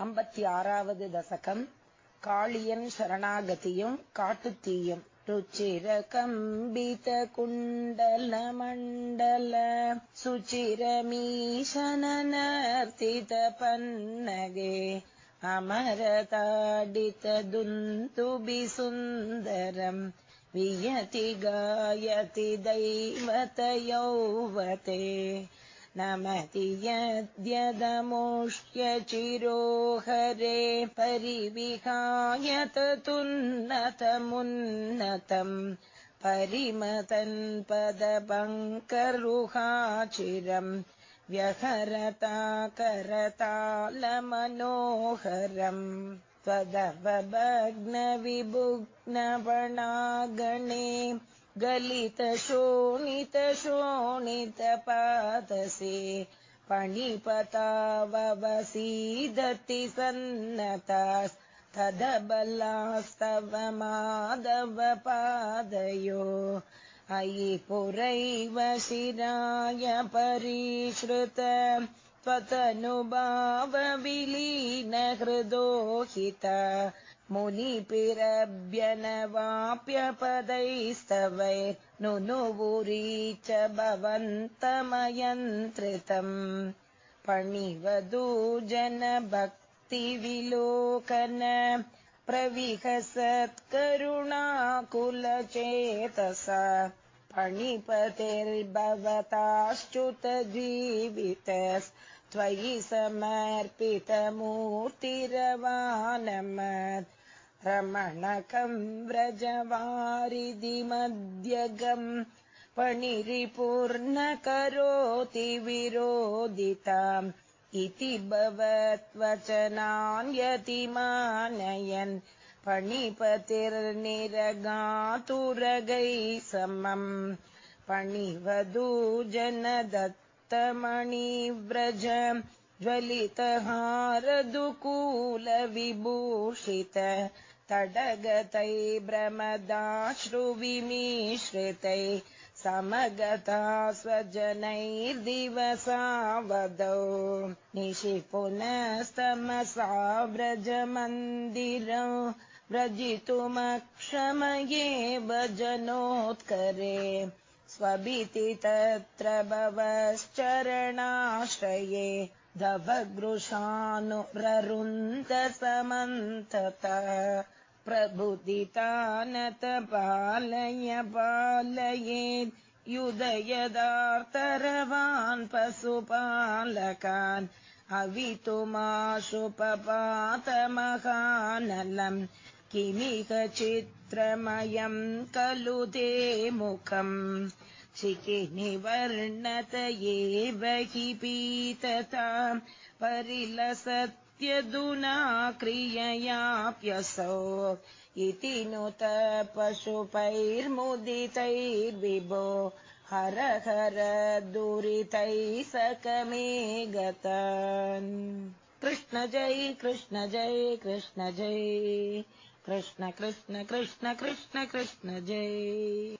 ஐம்பத்தி ஆறாவது தசகம் காளியன் சரணாகதியும் காட்டுத்தீயும் ருச்சிர கம்பித குண்டல மண்டல சுச்சிரமீசனர்த்தித பன்னகே अमरताडितदुन्तुबि सुन्दरम् वियति गायति दैवतयौवते नमति यद्यदमुष्यचिरो हरे परिविहायतुन्नतमुन्नतम् परिमतन्पदपङ्करुहाचिरम् व्यहरता करतालमनोहरम् त्वदवभग्नविभुग्नवणागणे गलितशोणितशोणितपादसे पणिपतावसीदति सन्नतास्तदबलास्तव माधवपादयो अयि पुरैव शिराय परीश्रुत त्वतनुभावविलीनहृदोहित मुनिपिरभ्यनवाप्यपदैस्तवै नुनुवुरी च भवन्तमयन्त्रितम् पणिवधू जनभक्तिविलोकन प्रविहसत्करुणाकुलचेतसा फणिपतिर्भवताश्च्युत जीवितस्त्वयि समर्पितमूर्तिरवानमत् रमणकम् व्रजवारिधिमध्यगम् फणिरिपूर्न करोति विरोदिताम् इति भवत्वचनान्यतिमानयन् फणिपतिर्निरगातुरगैः समम् फणिवधू जनदत्तमणिव्रज ज्वलितहारदुकूलविभूषित। तडगतै भ्रमदाश्रुविमीश्रितै समगता स्वजनैर्दिवसावदौ निशि पुनस्तमसा व्रजमन्दिरौ व्रजितुमक्षमये भजनोत्करे स्वभिति तत्र भवश्चरणाश्रये धवगृशानुररुन्द प्रबुदितानत पालय पालयेत् युदयदार्तरवान् पशुपालकान्। अवितुमाशुपपातमहानलम् किमिह चित्रमयम् खलु ते मुखम्? शिखिनिवर्णत एव हि पीतता। परिलसत्यधुना क्रिययाप्यसौ इति नुत पशुपैर्मुदितैर्विभो हर हर दुरितैः सकमे गतान् कृष्ण जय कृष्ण जय कृष्ण जय कृष्ण कृष्ण कृष्ण कृष्ण कृष्ण जय